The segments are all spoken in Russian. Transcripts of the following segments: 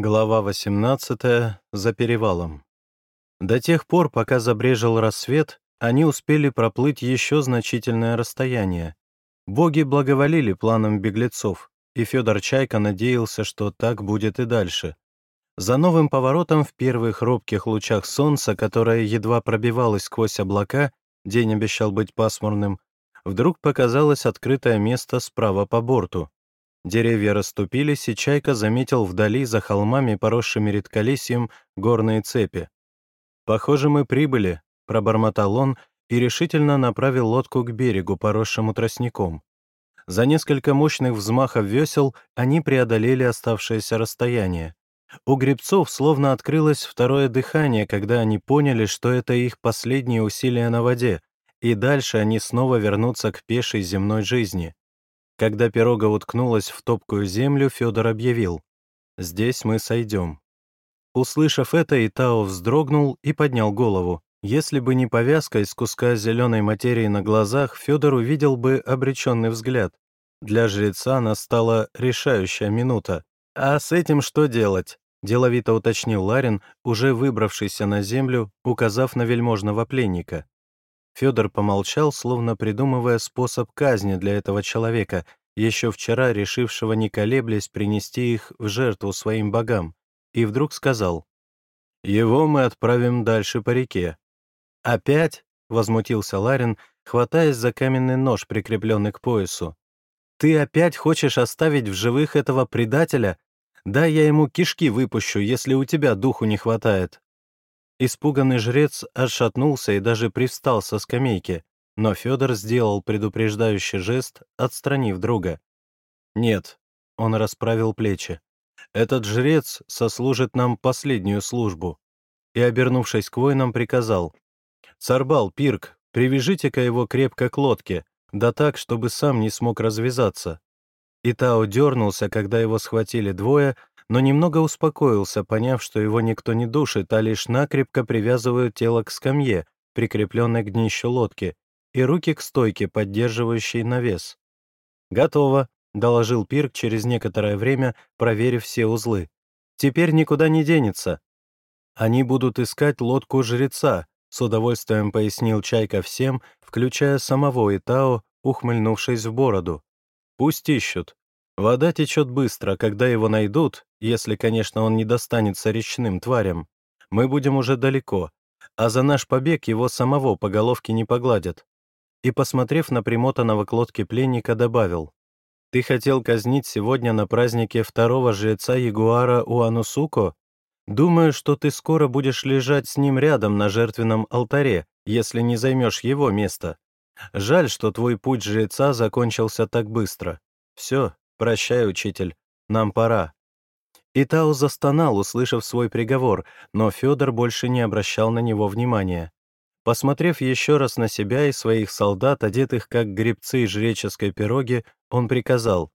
Глава 18. За перевалом. До тех пор, пока забрежил рассвет, они успели проплыть еще значительное расстояние. Боги благоволили планам беглецов, и Федор Чайка надеялся, что так будет и дальше. За новым поворотом в первых робких лучах солнца, которое едва пробивалось сквозь облака, день обещал быть пасмурным, вдруг показалось открытое место справа по борту. Деревья расступились, и Чайка заметил вдали, за холмами, поросшими редколесьем, горные цепи. «Похоже, мы прибыли», — пробормотал он и решительно направил лодку к берегу, поросшему тростником. За несколько мощных взмахов весел они преодолели оставшееся расстояние. У гребцов словно открылось второе дыхание, когда они поняли, что это их последние усилия на воде, и дальше они снова вернутся к пешей земной жизни. Когда пирога уткнулась в топкую землю, Федор объявил «Здесь мы сойдем». Услышав это, Итао вздрогнул и поднял голову. Если бы не повязка из куска зеленой материи на глазах, Федор увидел бы обреченный взгляд. Для жреца настала решающая минута. «А с этим что делать?» — деловито уточнил Ларин, уже выбравшийся на землю, указав на вельможного пленника. Федор помолчал, словно придумывая способ казни для этого человека, еще вчера решившего не колеблясь принести их в жертву своим богам, и вдруг сказал, «Его мы отправим дальше по реке». «Опять?» — возмутился Ларин, хватаясь за каменный нож, прикрепленный к поясу. «Ты опять хочешь оставить в живых этого предателя? Да я ему кишки выпущу, если у тебя духу не хватает». Испуганный жрец отшатнулся и даже привстал со скамейки, но Федор сделал предупреждающий жест, отстранив друга. «Нет», — он расправил плечи, — «этот жрец сослужит нам последнюю службу». И, обернувшись к воинам, приказал, «Царбал, Пирк, привяжите-ка его крепко к лодке, да так, чтобы сам не смог развязаться». Итао дернулся, когда его схватили двое, но немного успокоился, поняв, что его никто не душит, а лишь накрепко привязывают тело к скамье, прикрепленной к днищу лодки, и руки к стойке, поддерживающей навес. «Готово», — доложил Пирк через некоторое время, проверив все узлы. «Теперь никуда не денется. Они будут искать лодку жреца», — с удовольствием пояснил Чайка всем, включая самого Итао, ухмыльнувшись в бороду. «Пусть ищут. Вода течет быстро, когда его найдут, если, конечно, он не достанется речным тварям. Мы будем уже далеко, а за наш побег его самого по головке не погладят. И, посмотрев на примотанного к лодке пленника, добавил, «Ты хотел казнить сегодня на празднике второго жреца Ягуара Уанусуко? Думаю, что ты скоро будешь лежать с ним рядом на жертвенном алтаре, если не займешь его место. Жаль, что твой путь жреца закончился так быстро. Все, «Прощай, учитель, нам пора». Итау застонал, услышав свой приговор, но Федор больше не обращал на него внимания. Посмотрев еще раз на себя и своих солдат, одетых как гребцы жреческой пироги, он приказал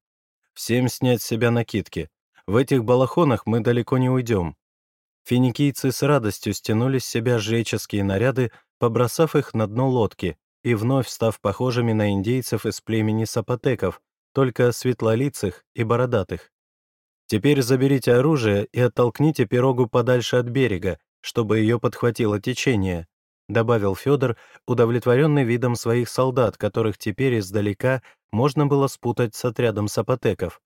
«Всем снять с себя накидки. В этих балахонах мы далеко не уйдем». Финикийцы с радостью стянули с себя жреческие наряды, побросав их на дно лодки и вновь став похожими на индейцев из племени сапотеков, только светлолицых и бородатых. Теперь заберите оружие и оттолкните пирогу подальше от берега, чтобы ее подхватило течение», добавил Федор, удовлетворенный видом своих солдат, которых теперь издалека можно было спутать с отрядом сапотеков.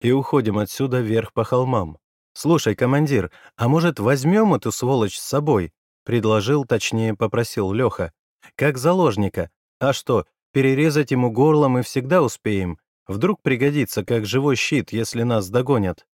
«И уходим отсюда вверх по холмам. Слушай, командир, а может, возьмем эту сволочь с собой?» предложил, точнее, попросил Леха. «Как заложника. А что, перерезать ему горло мы всегда успеем, Вдруг пригодится как живой щит, если нас догонят.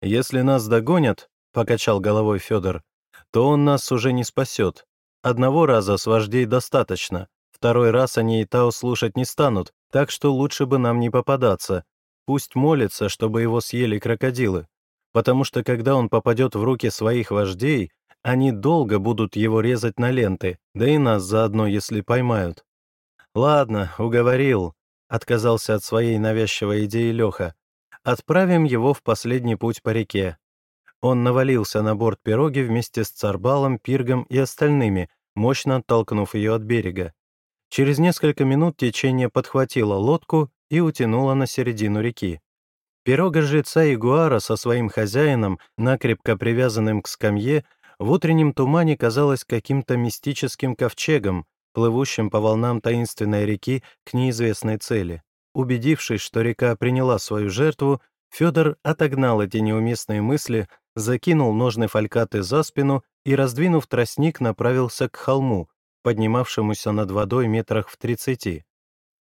Если нас догонят, — покачал головой Федор, — то он нас уже не спасет. Одного раза с вождей достаточно, второй раз они и Тау слушать не станут, так что лучше бы нам не попадаться. Пусть молится, чтобы его съели крокодилы, потому что когда он попадет в руки своих вождей, они долго будут его резать на ленты, да и нас заодно, если поймают. Ладно, уговорил, отказался от своей навязчивой идеи Леха. «Отправим его в последний путь по реке». Он навалился на борт пироги вместе с Царбалом, Пиргом и остальными, мощно оттолкнув ее от берега. Через несколько минут течение подхватило лодку и утянуло на середину реки. Пирога жреца Ягуара со своим хозяином, накрепко привязанным к скамье, в утреннем тумане казалось каким-то мистическим ковчегом, плывущим по волнам таинственной реки к неизвестной цели. Убедившись, что река приняла свою жертву, Федор отогнал эти неуместные мысли, закинул ножны фалькаты за спину и, раздвинув тростник, направился к холму, поднимавшемуся над водой метрах в тридцати.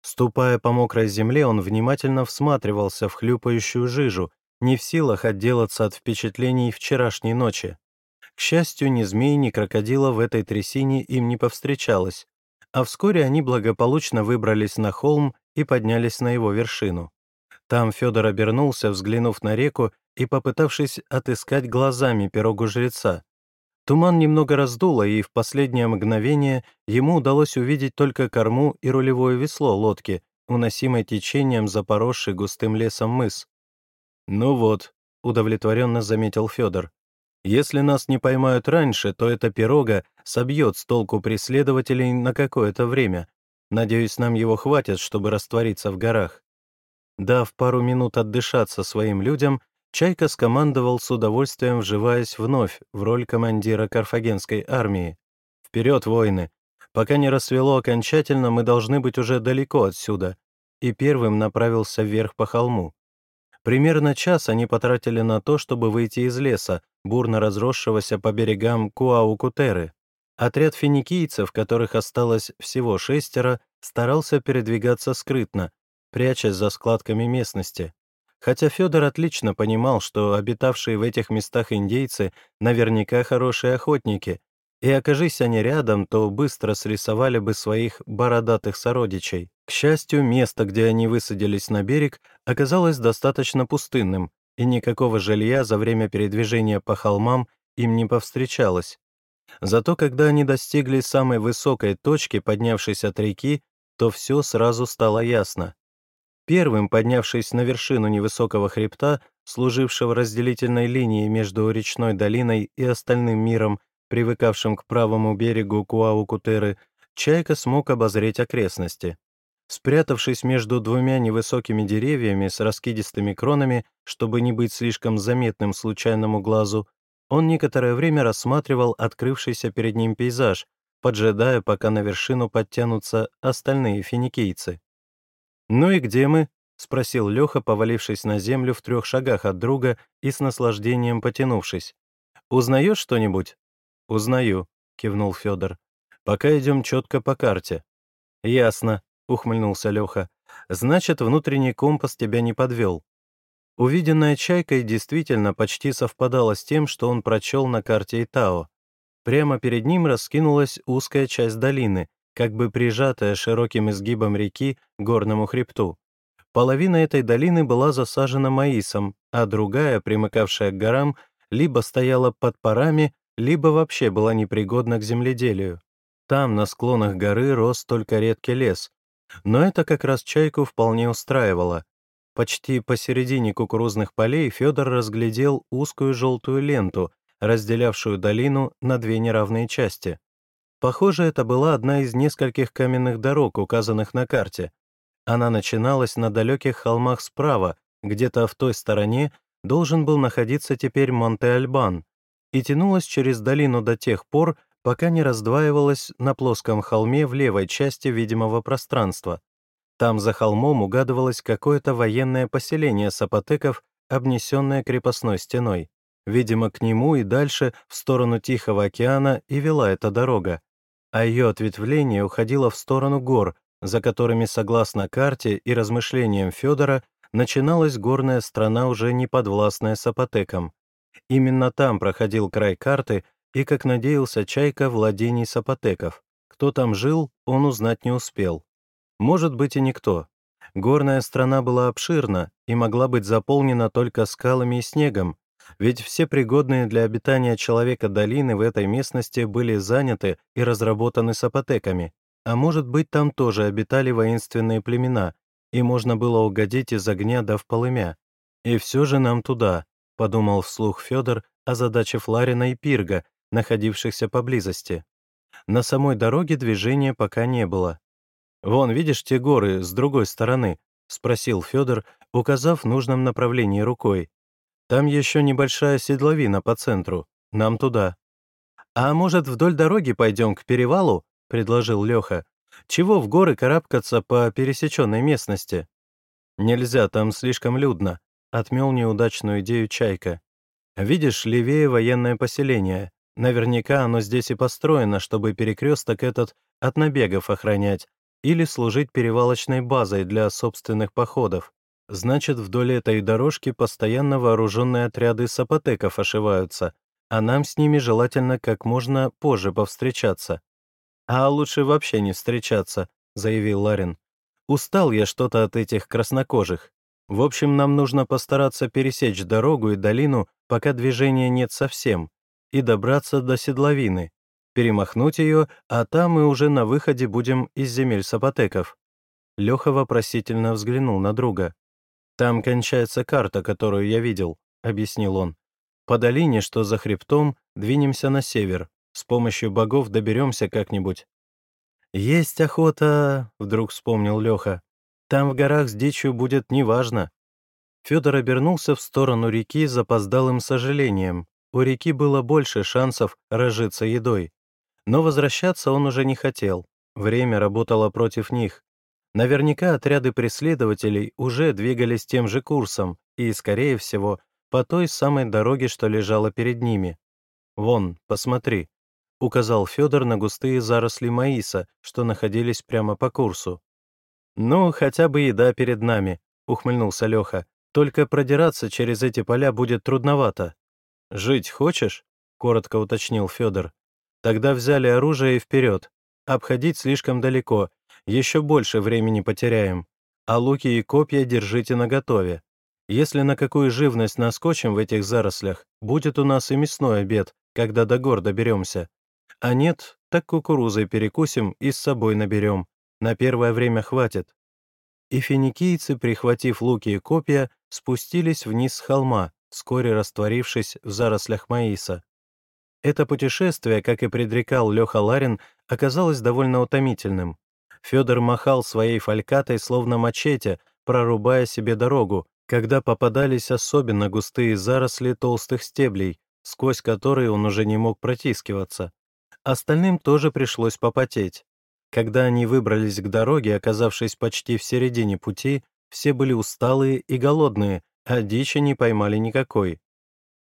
Ступая по мокрой земле, он внимательно всматривался в хлюпающую жижу, не в силах отделаться от впечатлений вчерашней ночи. К счастью, ни змей, ни крокодила в этой трясине им не повстречалось, а вскоре они благополучно выбрались на холм и поднялись на его вершину. Там Федор обернулся, взглянув на реку и попытавшись отыскать глазами пирогу жреца. Туман немного раздуло, и в последнее мгновение ему удалось увидеть только корму и рулевое весло лодки, уносимой течением за поросший густым лесом мыс. «Ну вот», — удовлетворенно заметил Федор, «если нас не поймают раньше, то эта пирога собьет с толку преследователей на какое-то время. Надеюсь, нам его хватит, чтобы раствориться в горах». Дав пару минут отдышаться своим людям, Чайка скомандовал с удовольствием, вживаясь вновь в роль командира карфагенской армии. «Вперед, воины! Пока не рассвело окончательно, мы должны быть уже далеко отсюда», и первым направился вверх по холму. Примерно час они потратили на то, чтобы выйти из леса, бурно разросшегося по берегам Куаукутеры. Отряд финикийцев, которых осталось всего шестеро, старался передвигаться скрытно, прячась за складками местности. Хотя Федор отлично понимал, что обитавшие в этих местах индейцы наверняка хорошие охотники, и окажись они рядом, то быстро срисовали бы своих бородатых сородичей. К счастью, место, где они высадились на берег, оказалось достаточно пустынным, и никакого жилья за время передвижения по холмам им не повстречалось. Зато когда они достигли самой высокой точки, поднявшись от реки, то все сразу стало ясно. Первым, поднявшись на вершину невысокого хребта, служившего разделительной линией между речной долиной и остальным миром, привыкавшим к правому берегу Куау-Кутеры, Чайка смог обозреть окрестности. Спрятавшись между двумя невысокими деревьями с раскидистыми кронами, чтобы не быть слишком заметным случайному глазу, он некоторое время рассматривал открывшийся перед ним пейзаж, поджидая, пока на вершину подтянутся остальные финикийцы. «Ну и где мы?» — спросил Леха, повалившись на землю в трех шагах от друга и с наслаждением потянувшись. «Узнаешь что-нибудь?» «Узнаю», — кивнул Федор. «Пока идем четко по карте». «Ясно», — ухмыльнулся Леха. «Значит, внутренний компас тебя не подвел». Увиденная чайкой действительно почти совпадала с тем, что он прочел на карте Итао. Прямо перед ним раскинулась узкая часть долины, как бы прижатая широким изгибом реки к горному хребту. Половина этой долины была засажена маисом, а другая, примыкавшая к горам, либо стояла под парами, либо вообще была непригодна к земледелию. Там, на склонах горы, рос только редкий лес. Но это как раз чайку вполне устраивало. Почти посередине кукурузных полей Федор разглядел узкую желтую ленту, разделявшую долину на две неравные части. Похоже, это была одна из нескольких каменных дорог, указанных на карте. Она начиналась на далеких холмах справа, где-то в той стороне должен был находиться теперь Монте-Альбан, и тянулась через долину до тех пор, пока не раздваивалась на плоском холме в левой части видимого пространства. Там за холмом угадывалось какое-то военное поселение сапотеков, обнесенное крепостной стеной. Видимо, к нему и дальше, в сторону Тихого океана, и вела эта дорога а ее ответвление уходило в сторону гор, за которыми, согласно карте и размышлениям Федора, начиналась горная страна, уже не подвластная сапотекам. Именно там проходил край карты и, как надеялся Чайка, владений сапотеков. Кто там жил, он узнать не успел. Может быть и никто. Горная страна была обширна и могла быть заполнена только скалами и снегом, ведь все пригодные для обитания человека долины в этой местности были заняты и разработаны сапотеками, а может быть, там тоже обитали воинственные племена, и можно было угодить из огня до в полымя. И все же нам туда, — подумал вслух Федор, озадачив Ларина и Пирга, находившихся поблизости. На самой дороге движения пока не было. «Вон, видишь те горы с другой стороны?» — спросил Федор, указав в нужном направлении рукой. «Там еще небольшая седловина по центру. Нам туда». «А может, вдоль дороги пойдем к перевалу?» — предложил Леха. «Чего в горы карабкаться по пересеченной местности?» «Нельзя, там слишком людно», — отмел неудачную идею Чайка. «Видишь, левее военное поселение. Наверняка оно здесь и построено, чтобы перекресток этот от набегов охранять или служить перевалочной базой для собственных походов. Значит, вдоль этой дорожки постоянно вооруженные отряды сапотеков ошиваются, а нам с ними желательно как можно позже повстречаться. «А лучше вообще не встречаться», — заявил Ларин. «Устал я что-то от этих краснокожих. В общем, нам нужно постараться пересечь дорогу и долину, пока движения нет совсем, и добраться до седловины, перемахнуть ее, а там мы уже на выходе будем из земель сапотеков». Леха вопросительно взглянул на друга. «Там кончается карта, которую я видел», — объяснил он. «По долине, что за хребтом, двинемся на север. С помощью богов доберемся как-нибудь». «Есть охота», — вдруг вспомнил Леха. «Там в горах с дичью будет неважно». Федор обернулся в сторону реки с запоздалым сожалением. У реки было больше шансов разжиться едой. Но возвращаться он уже не хотел. Время работало против них. Наверняка отряды преследователей уже двигались тем же курсом и, скорее всего, по той самой дороге, что лежала перед ними. «Вон, посмотри», — указал Федор на густые заросли маиса, что находились прямо по курсу. «Ну, хотя бы еда перед нами», — ухмыльнулся Леха. «Только продираться через эти поля будет трудновато». «Жить хочешь?» — коротко уточнил Федор. «Тогда взяли оружие и вперед. Обходить слишком далеко, еще больше времени потеряем. А луки и копья держите наготове. Если на какую живность наскочим в этих зарослях, будет у нас и мясной обед, когда до гор доберемся. А нет, так кукурузой перекусим и с собой наберем. На первое время хватит». И финикийцы, прихватив луки и копья, спустились вниз с холма, вскоре растворившись в зарослях маиса. Это путешествие, как и предрекал Леха Ларин, оказалось довольно утомительным. Федор махал своей фалькатой, словно мачете, прорубая себе дорогу, когда попадались особенно густые заросли толстых стеблей, сквозь которые он уже не мог протискиваться. Остальным тоже пришлось попотеть. Когда они выбрались к дороге, оказавшись почти в середине пути, все были усталые и голодные, а дичи не поймали никакой.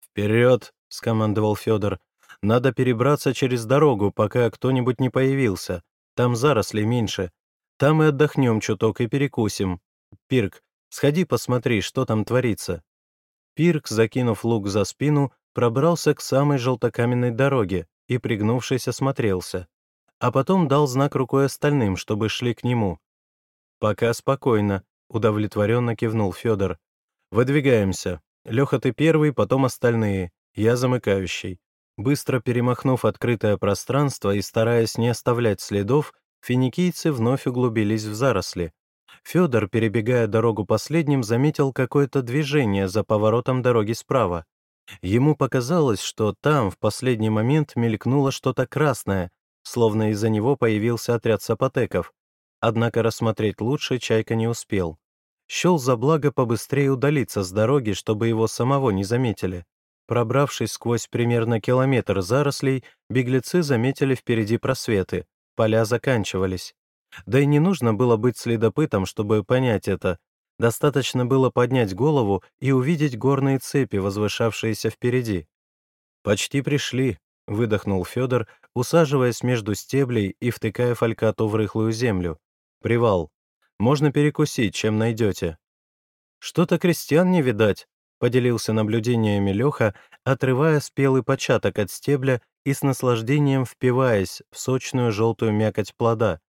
«Вперед!» — скомандовал Федор. «Надо перебраться через дорогу, пока кто-нибудь не появился. Там заросли меньше. Там и отдохнем чуток и перекусим. Пирк, сходи посмотри, что там творится». Пирк, закинув лук за спину, пробрался к самой желтокаменной дороге и, пригнувшись, осмотрелся. А потом дал знак рукой остальным, чтобы шли к нему. «Пока спокойно», — удовлетворенно кивнул Федор. «Выдвигаемся. Леха, ты первый, потом остальные. Я замыкающий». Быстро перемахнув открытое пространство и стараясь не оставлять следов, финикийцы вновь углубились в заросли. Федор, перебегая дорогу последним, заметил какое-то движение за поворотом дороги справа. Ему показалось, что там в последний момент мелькнуло что-то красное, словно из-за него появился отряд сапотеков. Однако рассмотреть лучше Чайка не успел счел за благо побыстрее удалиться с дороги, чтобы его самого не заметили. Пробравшись сквозь примерно километр зарослей, беглецы заметили впереди просветы, поля заканчивались. Да и не нужно было быть следопытом, чтобы понять это. Достаточно было поднять голову и увидеть горные цепи, возвышавшиеся впереди. «Почти пришли», — выдохнул Федор, усаживаясь между стеблей и втыкая фалькату в рыхлую землю. «Привал. Можно перекусить, чем найдете». «Что-то крестьян не видать», — поделился наблюдениями Леха, отрывая спелый початок от стебля и с наслаждением впиваясь в сочную желтую мякоть плода.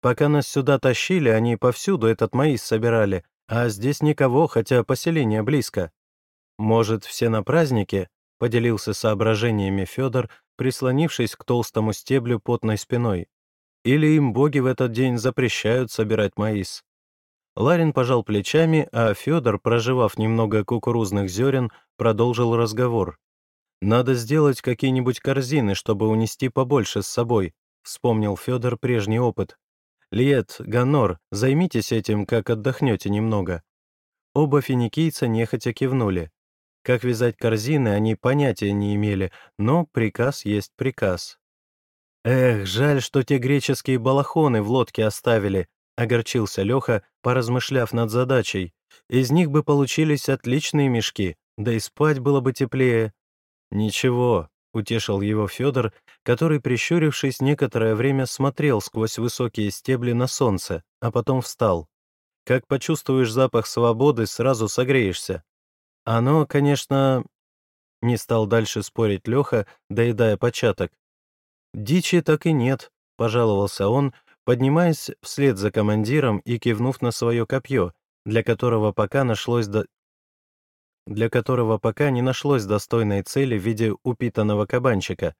«Пока нас сюда тащили, они повсюду этот маис собирали, а здесь никого, хотя поселение близко». «Может, все на празднике?» — поделился соображениями Федор, прислонившись к толстому стеблю потной спиной. Или им боги в этот день запрещают собирать маис? Ларин пожал плечами, а Федор, проживав немного кукурузных зерен, продолжил разговор. «Надо сделать какие-нибудь корзины, чтобы унести побольше с собой», — вспомнил Федор прежний опыт. «Лиет, Ганор, займитесь этим, как отдохнете немного». Оба финикийца нехотя кивнули. Как вязать корзины, они понятия не имели, но приказ есть приказ. «Эх, жаль, что те греческие балахоны в лодке оставили», — огорчился Леха, поразмышляв над задачей. «Из них бы получились отличные мешки, да и спать было бы теплее». «Ничего», — утешил его Федор, который, прищурившись, некоторое время смотрел сквозь высокие стебли на солнце, а потом встал. «Как почувствуешь запах свободы, сразу согреешься. Оно, конечно...» Не стал дальше спорить Леха, доедая початок. «Дичи так и нет», — пожаловался он, поднимаясь вслед за командиром и кивнув на свое копье, для которого пока нашлось до... для которого пока не нашлось достойной цели в виде упитанного кабанчика.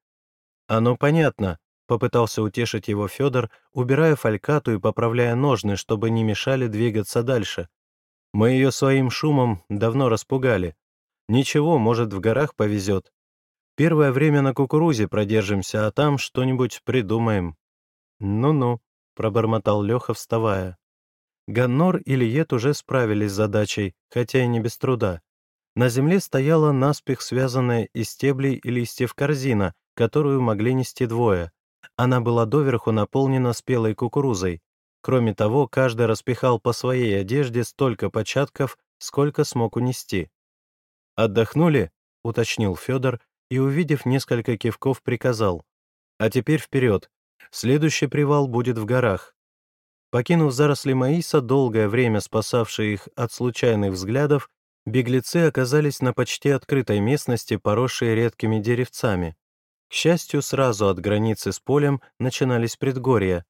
«Оно понятно», — попытался утешить его Федор, убирая фалькату и поправляя ножны, чтобы не мешали двигаться дальше. «Мы ее своим шумом давно распугали. Ничего, может, в горах повезет. Первое время на кукурузе продержимся, а там что-нибудь придумаем». «Ну-ну», — пробормотал Леха, вставая. Ганнор и Лиет уже справились с задачей, хотя и не без труда. На земле стояла наспех связанная из стеблей и листьев корзина, которую могли нести двое. Она была доверху наполнена спелой кукурузой. Кроме того, каждый распихал по своей одежде столько початков, сколько смог унести. «Отдохнули?» — уточнил Федор и, увидев несколько кивков, приказал. «А теперь вперед, Следующий привал будет в горах. Покинув заросли Маиса, долгое время спасавшие их от случайных взглядов, беглецы оказались на почти открытой местности, поросшей редкими деревцами. К счастью, сразу от границы с полем начинались предгорья.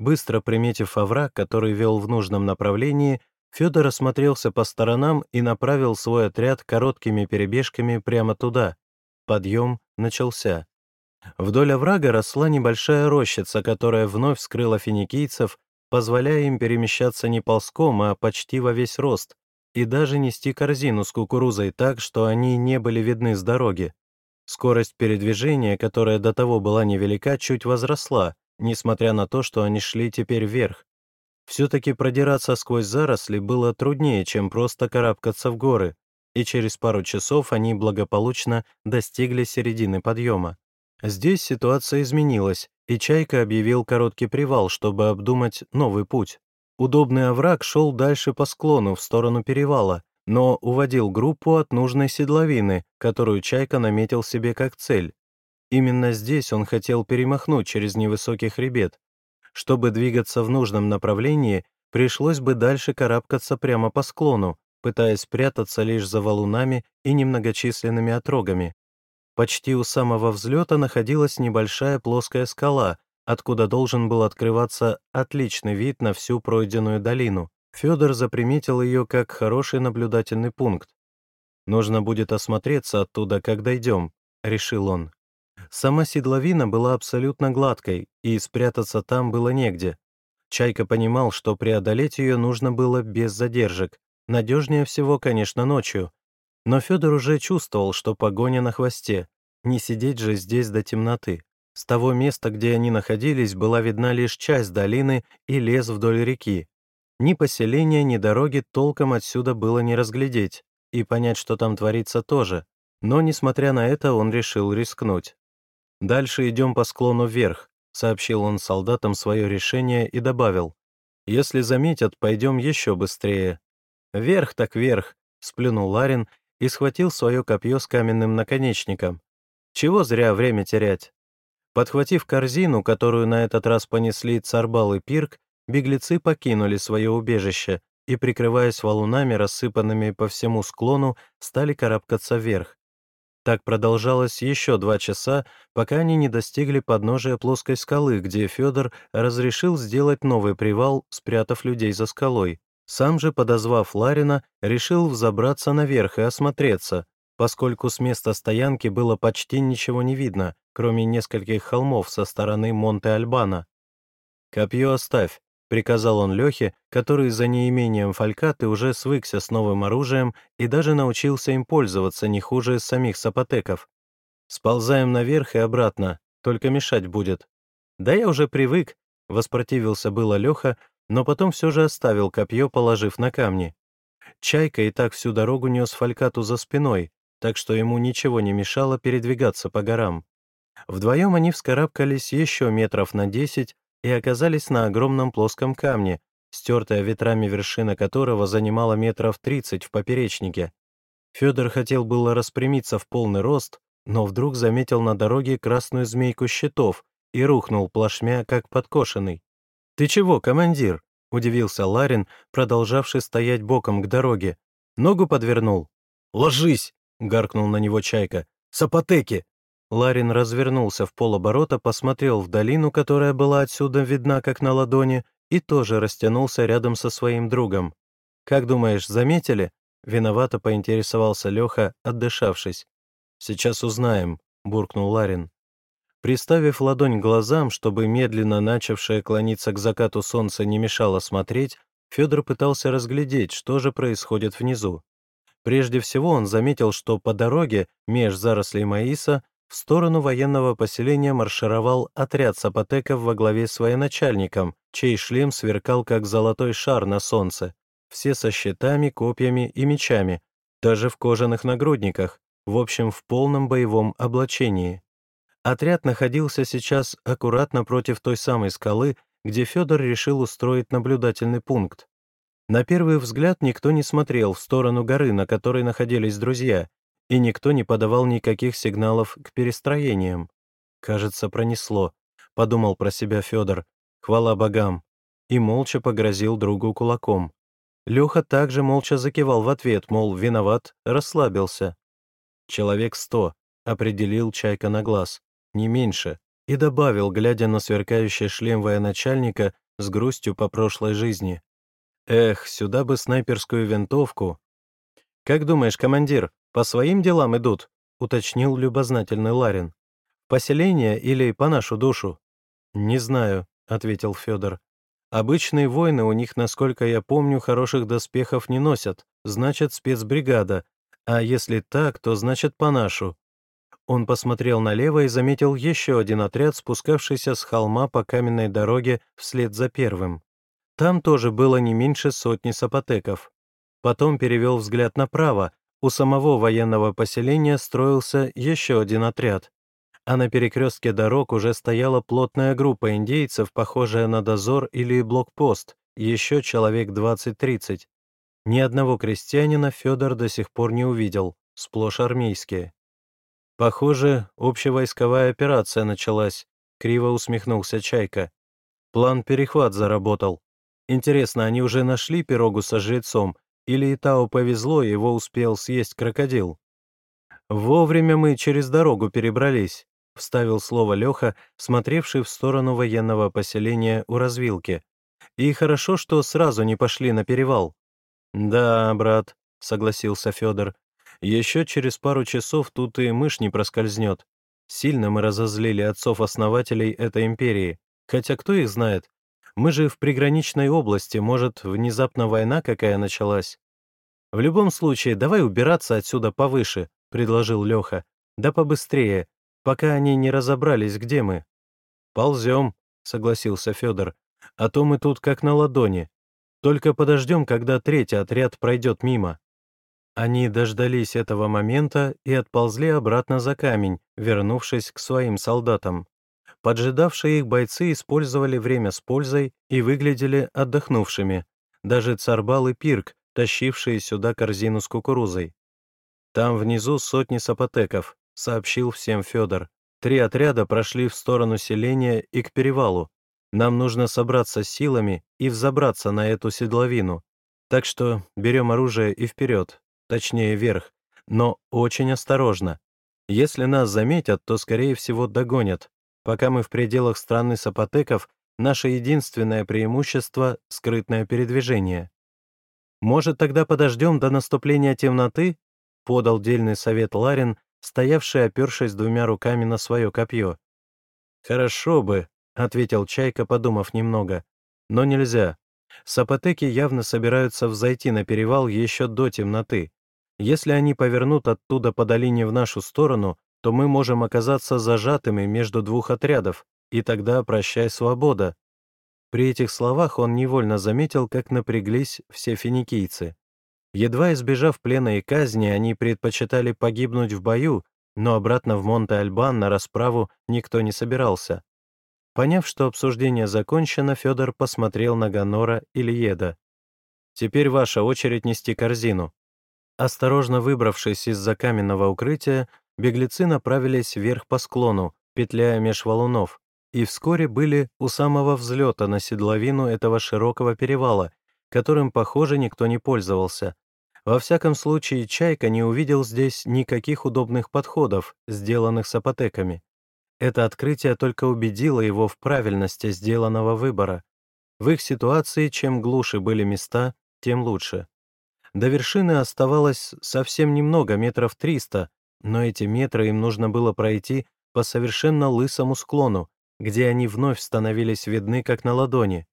Быстро приметив овраг, который вел в нужном направлении, Федор осмотрелся по сторонам и направил свой отряд короткими перебежками прямо туда. Подъем начался. Вдоль оврага росла небольшая рощица, которая вновь скрыла финикийцев, позволяя им перемещаться не ползком, а почти во весь рост, и даже нести корзину с кукурузой так, что они не были видны с дороги. Скорость передвижения, которая до того была невелика, чуть возросла, несмотря на то, что они шли теперь вверх. Все-таки продираться сквозь заросли было труднее, чем просто карабкаться в горы, и через пару часов они благополучно достигли середины подъема. Здесь ситуация изменилась, и Чайка объявил короткий привал, чтобы обдумать новый путь. Удобный овраг шел дальше по склону, в сторону перевала, но уводил группу от нужной седловины, которую Чайка наметил себе как цель. Именно здесь он хотел перемахнуть через невысокий хребет. Чтобы двигаться в нужном направлении, пришлось бы дальше карабкаться прямо по склону, пытаясь спрятаться лишь за валунами и немногочисленными отрогами. Почти у самого взлета находилась небольшая плоская скала, откуда должен был открываться отличный вид на всю пройденную долину. Федор заприметил ее как хороший наблюдательный пункт. «Нужно будет осмотреться оттуда, как дойдем», — решил он. Сама седловина была абсолютно гладкой, и спрятаться там было негде. Чайка понимал, что преодолеть ее нужно было без задержек. Надежнее всего, конечно, ночью, но Федор уже чувствовал, что погоня на хвосте. Не сидеть же здесь до темноты. С того места, где они находились, была видна лишь часть долины и лес вдоль реки. Ни поселения, ни дороги толком отсюда было не разглядеть, и понять, что там творится, тоже. Но, несмотря на это, он решил рискнуть. «Дальше идем по склону вверх», — сообщил он солдатам свое решение и добавил. «Если заметят, пойдем еще быстрее». «Вверх так вверх», — сплюнул Ларин и схватил свое копье с каменным наконечником. Чего зря время терять? Подхватив корзину, которую на этот раз понесли Царбал и Пирк, беглецы покинули свое убежище и, прикрываясь валунами, рассыпанными по всему склону, стали карабкаться вверх. Так продолжалось еще два часа, пока они не достигли подножия плоской скалы, где Федор разрешил сделать новый привал, спрятав людей за скалой. Сам же, подозвав Ларина, решил взобраться наверх и осмотреться, поскольку с места стоянки было почти ничего не видно, кроме нескольких холмов со стороны Монте-Альбана. «Копье оставь», — приказал он Лехе, который за неимением фалькаты уже свыкся с новым оружием и даже научился им пользоваться не хуже самих сапотеков. «Сползаем наверх и обратно, только мешать будет». «Да я уже привык», — воспротивился было Леха, но потом все же оставил копье, положив на камни. Чайка и так всю дорогу нес фалькату за спиной, так что ему ничего не мешало передвигаться по горам. Вдвоем они вскарабкались еще метров на десять и оказались на огромном плоском камне, стертая ветрами вершина которого занимала метров тридцать в поперечнике. Федор хотел было распрямиться в полный рост, но вдруг заметил на дороге красную змейку щитов и рухнул плашмя, как подкошенный. «Ты чего, командир?» — удивился Ларин, продолжавший стоять боком к дороге. «Ногу подвернул?» «Ложись!» — гаркнул на него Чайка. «Сапотеки!» Ларин развернулся в полоборота, посмотрел в долину, которая была отсюда видна как на ладони, и тоже растянулся рядом со своим другом. «Как думаешь, заметили?» — виновато поинтересовался Леха, отдышавшись. «Сейчас узнаем», — буркнул Ларин. Приставив ладонь к глазам, чтобы медленно начавшее клониться к закату солнце не мешало смотреть, Федор пытался разглядеть, что же происходит внизу. Прежде всего он заметил, что по дороге, меж зарослей маиса, в сторону военного поселения маршировал отряд сапотеков во главе с военачальником, чей шлем сверкал как золотой шар на солнце. Все со щитами, копьями и мечами, даже в кожаных нагрудниках, в общем, в полном боевом облачении. Отряд находился сейчас аккуратно против той самой скалы, где Федор решил устроить наблюдательный пункт. На первый взгляд никто не смотрел в сторону горы, на которой находились друзья, и никто не подавал никаких сигналов к перестроениям. «Кажется, пронесло», — подумал про себя Федор. «Хвала богам!» И молча погрозил другу кулаком. Леха также молча закивал в ответ, мол, виноват, расслабился. «Человек сто», — определил Чайка на глаз, не меньше, и добавил, глядя на сверкающий шлем военачальника с грустью по прошлой жизни. «Эх, сюда бы снайперскую винтовку». «Как думаешь, командир, «По своим делам идут», — уточнил любознательный Ларин. «Поселение или по нашу душу?» «Не знаю», — ответил Федор. «Обычные воины у них, насколько я помню, хороших доспехов не носят, значит, спецбригада, а если так, то значит по нашу». Он посмотрел налево и заметил еще один отряд, спускавшийся с холма по каменной дороге вслед за первым. Там тоже было не меньше сотни сапотеков. Потом перевел взгляд направо, у самого военного поселения строился еще один отряд, а на перекрестке дорог уже стояла плотная группа индейцев, похожая на дозор или блокпост, еще человек 20-30. Ни одного крестьянина Федор до сих пор не увидел, сплошь армейские. Похоже, общевойсковая операция началась, криво усмехнулся Чайка. План перехват заработал. Интересно, они уже нашли пирогу со жрецом или Итау повезло, его успел съесть крокодил. «Вовремя мы через дорогу перебрались», — вставил слово Леха, смотревший в сторону военного поселения у развилки. «И хорошо, что сразу не пошли на перевал». «Да, брат», — согласился Федор. «Еще через пару часов тут и мышь не проскользнет. Сильно мы разозлили отцов-основателей этой империи. Хотя кто их знает, мы же в приграничной области, может, внезапно война какая началась? В любом случае, давай убираться отсюда повыше, предложил Леха. Да побыстрее, пока они не разобрались, где мы. Ползем, согласился Федор. А то мы тут как на ладони. Только подождем, когда третий отряд пройдет мимо. Они дождались этого момента и отползли обратно за камень, вернувшись к своим солдатам. Поджидавшие их бойцы использовали время с пользой и выглядели отдохнувшими. Даже Царбал и Пирк, тащившие сюда корзину с кукурузой. «Там внизу сотни сапотеков», — сообщил всем Федор. «Три отряда прошли в сторону селения и к перевалу. Нам нужно собраться силами и взобраться на эту седловину. Так что берем оружие и вперед, точнее вверх, но очень осторожно. Если нас заметят, то, скорее всего, догонят, Пока мы в пределах страны сапотеков, наше единственное преимущество — скрытное передвижение. «Может, тогда подождем до наступления темноты?» — подал дельный совет Ларин, стоявший, опершись двумя руками на свое копье. «Хорошо бы», — ответил Чайка, подумав немного. «Но нельзя. Сапотеки явно собираются взойти на перевал еще до темноты. Если они повернут оттуда по долине в нашу сторону, то мы можем оказаться зажатыми между двух отрядов, и тогда прощай свобода». При этих словах он невольно заметил, как напряглись все финикийцы. Едва избежав плена и казни, они предпочитали погибнуть в бою, но обратно в Монте-Альбан на расправу никто не собирался. Поняв, что обсуждение закончено, Федор посмотрел на Ганора и Лиеда. «Теперь ваша очередь нести корзину». Осторожно выбравшись из-за каменного укрытия, беглецы направились вверх по склону, петляя меж валунов, и вскоре были у самого взлета на седловину этого широкого перевала, которым, похоже, никто не пользовался. Во всяком случае, Чайка не увидел здесь никаких удобных подходов, сделанных сапотеками. Это открытие только убедило его в правильности сделанного выбора. В их ситуации, чем глуше были места, тем лучше. До вершины оставалось совсем немного, метров триста, но эти метры им нужно было пройти по совершенно лысому склону, где они вновь становились видны, как на ладони.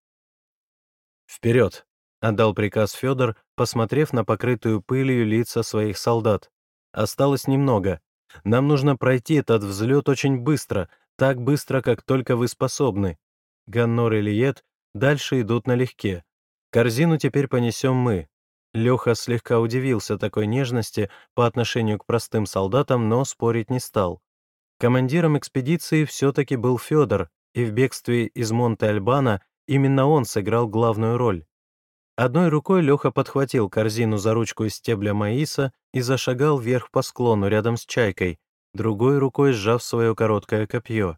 «Вперед!» — отдал приказ Федор, посмотрев на покрытую пылью лица своих солдат. «Осталось немного. Нам нужно пройти этот взлет очень быстро, так быстро, как только вы способны. Ганнор и Лиет дальше идут налегке. Корзину теперь понесем мы». Леха слегка удивился такой нежности по отношению к простым солдатам, но спорить не стал. Командиром экспедиции все-таки был Федор, и в бегстве из Монте-Альбана именно он сыграл главную роль. Одной рукой Леха подхватил корзину за ручку из стебля маиса и зашагал вверх по склону рядом с чайкой, другой рукой сжав свое короткое копье.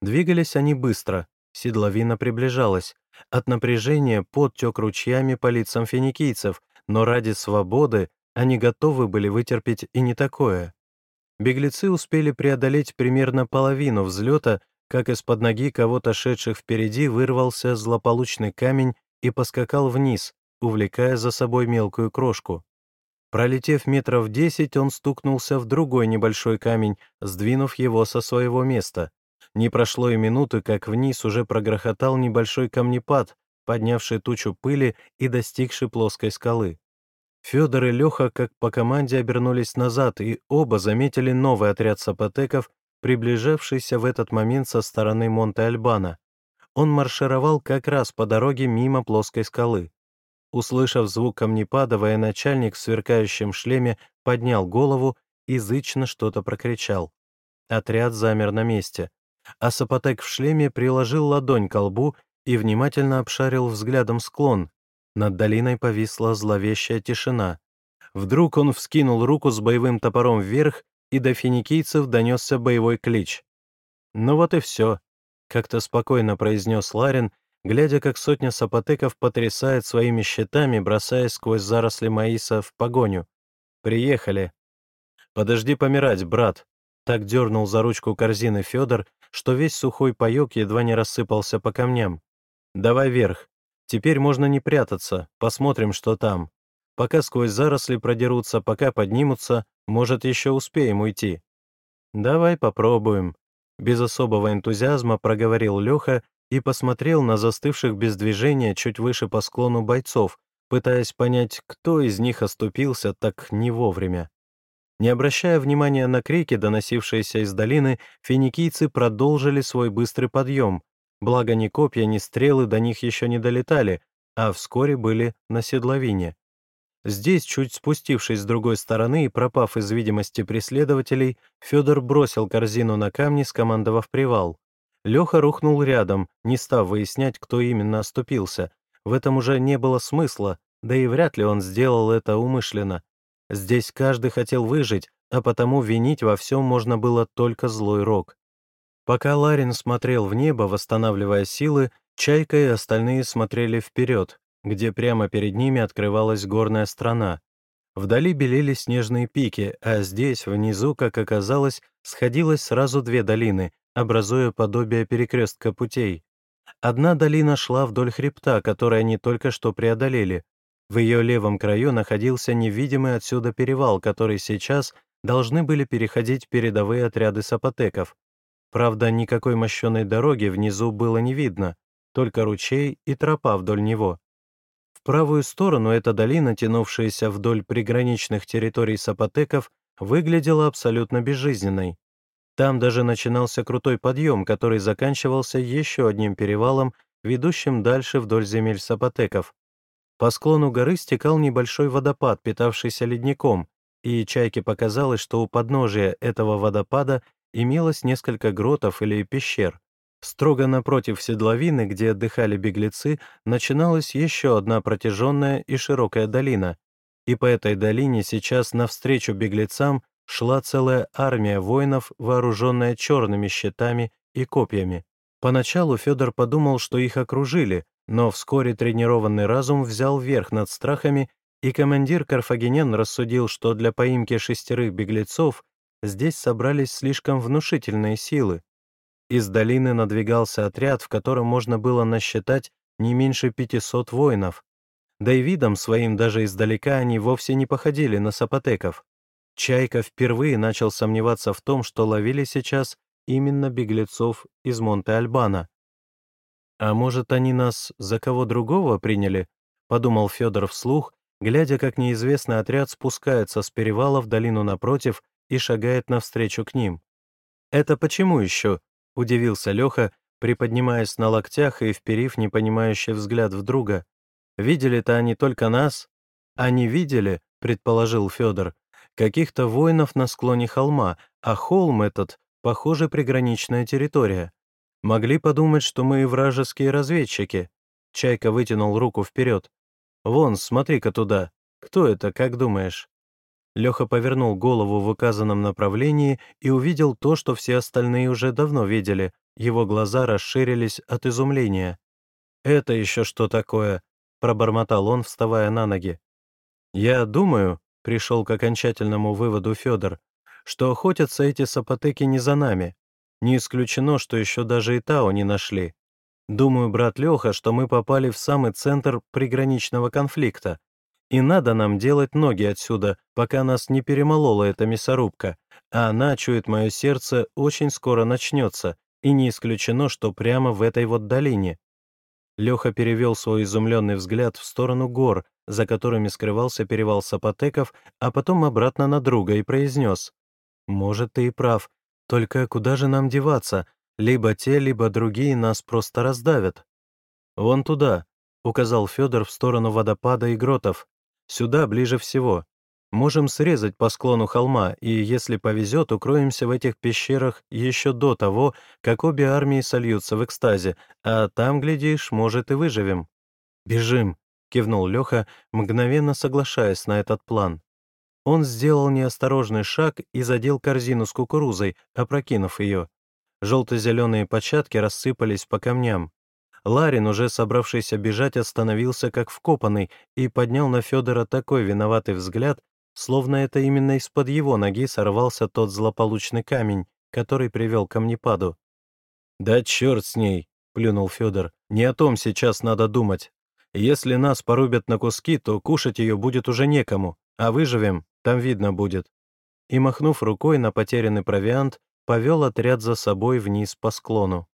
Двигались они быстро, седловина приближалась. От напряжения пот тек ручьями по лицам финикийцев, но ради свободы они готовы были вытерпеть и не такое. Беглецы успели преодолеть примерно половину взлета, как из-под ноги кого-то шедших впереди вырвался злополучный камень и поскакал вниз, увлекая за собой мелкую крошку. Пролетев метров десять, он стукнулся в другой небольшой камень, сдвинув его со своего места. Не прошло и минуты, как вниз уже прогрохотал небольшой камнепад, поднявший тучу пыли и достигший плоской скалы. Федор и Леха, как по команде, обернулись назад, и оба заметили новый отряд сапотеков, приближавшийся в этот момент со стороны Монте-Альбана. Он маршировал как раз по дороге мимо плоской скалы. Услышав звук камнепада, военачальник в сверкающем шлеме поднял голову и зычно что-то прокричал. Отряд замер на месте, а Сапотек в шлеме приложил ладонь к лбу и внимательно обшарил взглядом склон. Над долиной повисла зловещая тишина. Вдруг он вскинул руку с боевым топором вверх, и до финикийцев донесся боевой клич. Ну вот и все. — как-то спокойно произнес Ларин, глядя, как сотня сапотеков потрясает своими щитами, бросаясь сквозь заросли маиса в погоню. «Приехали». «Подожди помирать, брат», — так дернул за ручку корзины Федор, что весь сухой паек едва не рассыпался по камням. «Давай вверх. Теперь можно не прятаться, посмотрим, что там. Пока сквозь заросли продерутся, пока поднимутся, может, еще успеем уйти». «Давай попробуем», без особого энтузиазма проговорил Леха и посмотрел на застывших без движения чуть выше по склону бойцов, пытаясь понять, кто из них оступился так не вовремя. Не обращая внимания на крики, доносившиеся из долины, финикийцы продолжили свой быстрый подъем, благо ни копья, ни стрелы до них еще не долетали, а вскоре были на седловине. Здесь, чуть спустившись с другой стороны и пропав из видимости преследователей, Федор бросил корзину на камни, скомандовав привал. Леха рухнул рядом, не став выяснять, кто именно оступился. В этом уже не было смысла, да и вряд ли он сделал это умышленно. Здесь каждый хотел выжить, а потому винить во всем можно было только злой рок. Пока Ларин смотрел в небо, восстанавливая силы, Чайка и остальные смотрели вперед, где прямо перед ними открывалась горная страна. Вдали белели снежные пики, а здесь, внизу, как оказалось, сходилось сразу две долины, образуя подобие перекрестка путей. Одна долина шла вдоль хребта, который они только что преодолели. В ее левом краю находился невидимый отсюда перевал, который сейчас должны были переходить передовые отряды сапотеков. Правда, никакой мощеной дороги внизу было не видно, только ручей и тропа вдоль него правую сторону эта долина, тянувшаяся вдоль приграничных территорий сапотеков, выглядела абсолютно безжизненной. Там даже начинался крутой подъем, который заканчивался еще одним перевалом, ведущим дальше вдоль земель сапотеков. По склону горы стекал небольшой водопад, питавшийся ледником, и Чайке показалось, что у подножия этого водопада имелось несколько гротов или пещер. Строго напротив седловины, где отдыхали беглецы, начиналась еще одна протяженная и широкая долина, и по этой долине сейчас навстречу беглецам шла целая армия воинов, вооруженная черными щитами и копьями. Поначалу Федор подумал, что их окружили, но вскоре тренированный разум взял верх над страхами, и командир Карфагенян рассудил, что для поимки шестерых беглецов здесь собрались слишком внушительные силы. Из долины надвигался отряд, в котором можно было насчитать не меньше 500 воинов. Да и видом своим даже издалека они вовсе не походили на сапотеков. Чайка впервые начал сомневаться в том, что ловили сейчас именно беглецов из Монте-Альбана. «А может, они нас за кого другого приняли?» — подумал Федор вслух, глядя, как неизвестный отряд спускается с перевала в долину напротив и шагает навстречу к ним. «Это почему еще?» — удивился Леха, приподнимаясь на локтях и вперив непонимающий взгляд в друга. «Видели-то они только нас?» «Они видели», — предположил Федор, каких-то воинов на склоне холма, а холм этот, похоже, приграничная территория. Могли подумать, что мы вражеские разведчики. Чайка вытянул руку вперед. «Вон, смотри-ка туда. Кто это, как думаешь?» Леха повернул голову в указанном направлении и увидел то, что все остальные уже давно видели. Его глаза расширились от изумления. «Это еще что такое?» — пробормотал он, вставая на ноги. «Я думаю», пришел к окончательному выводу Федор, что охотятся эти сапотеки не за нами. Не исключено, что еще даже и Тао не нашли. Думаю, брат Леха, что мы попали в самый центр приграничного конфликта. И надо нам делать ноги отсюда, пока нас не перемолола эта мясорубка, а она, чует мое сердце, очень скоро начнется, и не исключено, что прямо в этой вот долине. Леха перевел свой изумленный взгляд в сторону гор, за которыми скрывался перевал Сапотеков, а потом обратно на друга и произнес. «Может, ты и прав. Только куда же нам деваться? Либо те, либо другие нас просто раздавят». «Вон туда», — указал Федор в сторону водопада и гротов. «Сюда ближе всего. Можем срезать по склону холма, и, если повезет, укроемся в этих пещерах еще до того, как обе армии сольются в экстазе, а там, глядишь, может, и выживем». «Бежим», — кивнул Леха, мгновенно соглашаясь на этот план. Он сделал неосторожный шаг и задел корзину с кукурузой, опрокинув ее. Желто-зеленые початки рассыпались по камням. Ларин, уже собравшийся бежать, остановился как вкопанный и поднял на Федора такой виноватый взгляд, словно это именно из-под его ноги сорвался тот злополучный камень, который привел к камнепаду. «Да черт с ней!» — плюнул Федор. «Не о том сейчас надо думать. Если нас порубят на куски, то кушать ее будет уже некому, а выживем, там видно будет». И, махнув рукой на потерянный провиант, повел отряд за собой вниз по склону.